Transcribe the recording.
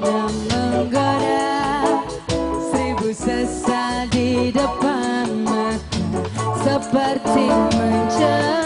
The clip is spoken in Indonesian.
dan menggoda Seribu sesal di depan mata Seperti menjelaskan